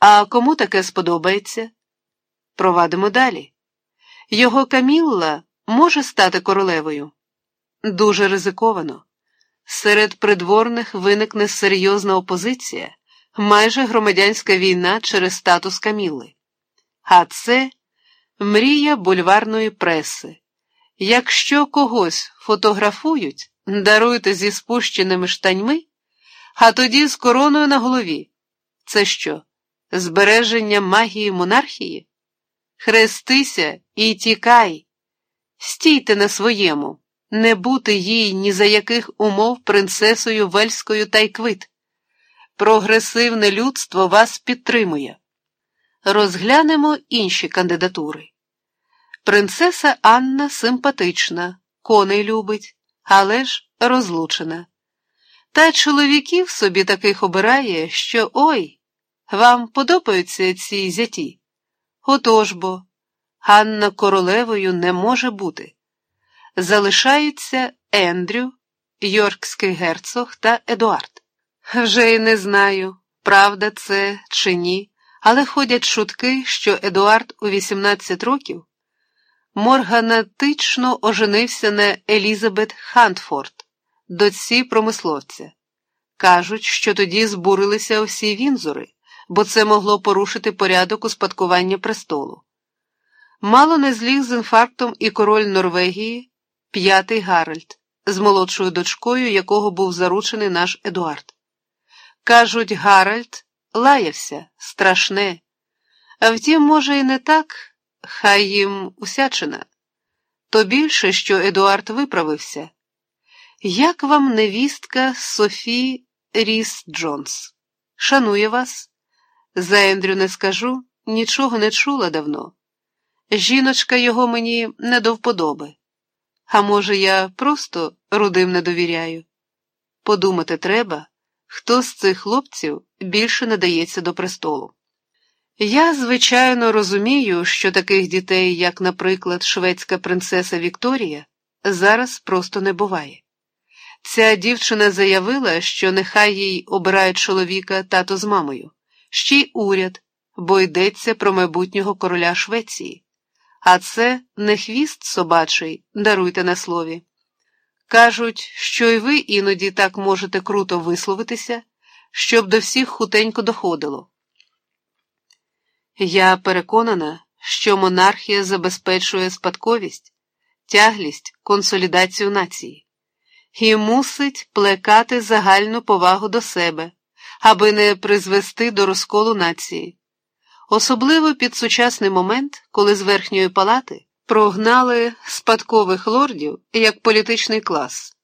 А кому таке сподобається? Провадимо далі. Його Камілла може стати королевою. Дуже ризиковано. Серед придворних виникне серйозна опозиція, майже громадянська війна через статус Камілли. А це мрія бульварної преси. Якщо когось фотографують, даруйте зі спущеними штаньми, а тоді з короною на голові. Це що? Збереження магії монархії? Хрестися і тікай, стійте на своєму, не бути їй ні за яких умов принцесою Вельською Тайквит. Прогресивне людство вас підтримує. Розглянемо інші кандидатури. Принцеса Анна симпатична, коней любить, але ж розлучена. Та чоловіків собі таких обирає, що ой, вам подобаються ці зяті. Отож бо, Ганна королевою не може бути. Залишаються Ендрю, Йоркський герцог та Едуард. Вже й не знаю, правда це чи ні, але ходять шутки, що Едуард у 18 років морганатично оженився на Елізабет Хантфорд, доці промисловця. Кажуть, що тоді збурилися всі вінзори, бо це могло порушити порядок успадкування престолу. Мало не зліг з інфарктом і король Норвегії, п'ятий Гаральд, з молодшою дочкою, якого був заручений наш Едуард. Кажуть, Гаральд лаявся, страшне. А втім, може, і не так, хай їм усячина. То більше, що Едуард виправився. Як вам невістка Софі Ріс Джонс? Шанує вас. За Ендрю не скажу, нічого не чула давно. Жіночка його мені не до вподоби. А може, я просто рудим не довіряю. Подумати треба, хто з цих хлопців більше надається до престолу. Я, звичайно, розумію, що таких дітей, як, наприклад, шведська принцеса Вікторія, зараз просто не буває. Ця дівчина заявила, що нехай їй обирають чоловіка тато з мамою, ще й уряд, бо йдеться про майбутнього короля Швеції. А це не хвіст собачий, даруйте на слові. Кажуть, що й ви іноді так можете круто висловитися, щоб до всіх хутенько доходило. Я переконана, що монархія забезпечує спадковість, тяглість, консолідацію нації і мусить плекати загальну повагу до себе, аби не призвести до розколу нації. Особливо під сучасний момент, коли з верхньої палати прогнали спадкових лордів як політичний клас,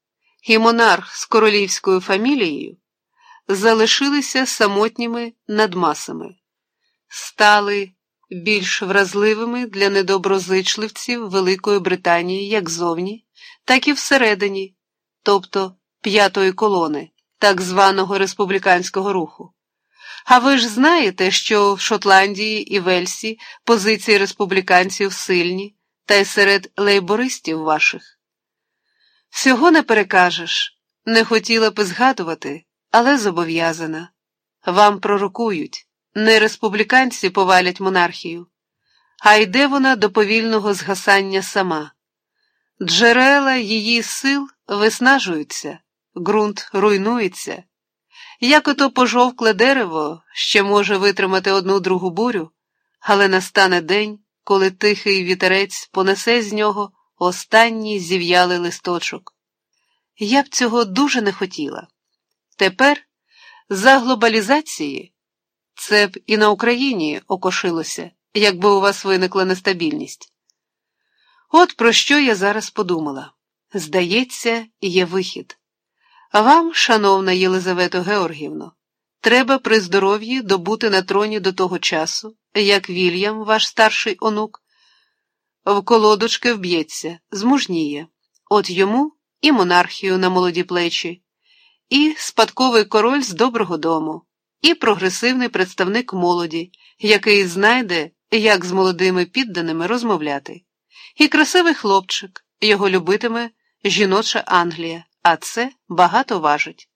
і монарх з королівською фамілією залишилися самотніми над масами, стали більш вразливими для недоброзичливців Великої Британії як зовні, так і всередині, тобто п'ятої колони, так званого республіканського руху. А ви ж знаєте, що в Шотландії і Вельсі позиції республіканців сильні, та й серед лейбористів ваших. Всього не перекажеш, не хотіла б згадувати, але зобов'язана. Вам пророкують, не республіканці повалять монархію, а йде вона до повільного згасання сама. Джерела її сил виснажуються, ґрунт руйнується. Як ото пожовкле дерево ще може витримати одну другу бурю, але настане день, коли тихий вітерець понесе з нього останній зів'ялий листочок. Я б цього дуже не хотіла. Тепер, за глобалізації, це б і на Україні окошилося, якби у вас виникла нестабільність. От про що я зараз подумала. Здається, є вихід. Вам, шановна Єлизавето Георгівно, треба при здоров'ї добути на троні до того часу, як Вільям, ваш старший онук, в колодочки вб'ється, змужніє, от йому і монархію на молоді плечі, і спадковий король з доброго дому, і прогресивний представник молоді, який знайде, як з молодими підданими розмовляти, і красивий хлопчик, його любитиме жіноча Англія а це багато важить.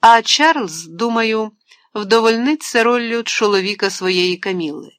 А Чарльз, думаю, вдовольниться роллю чоловіка своєї каміли.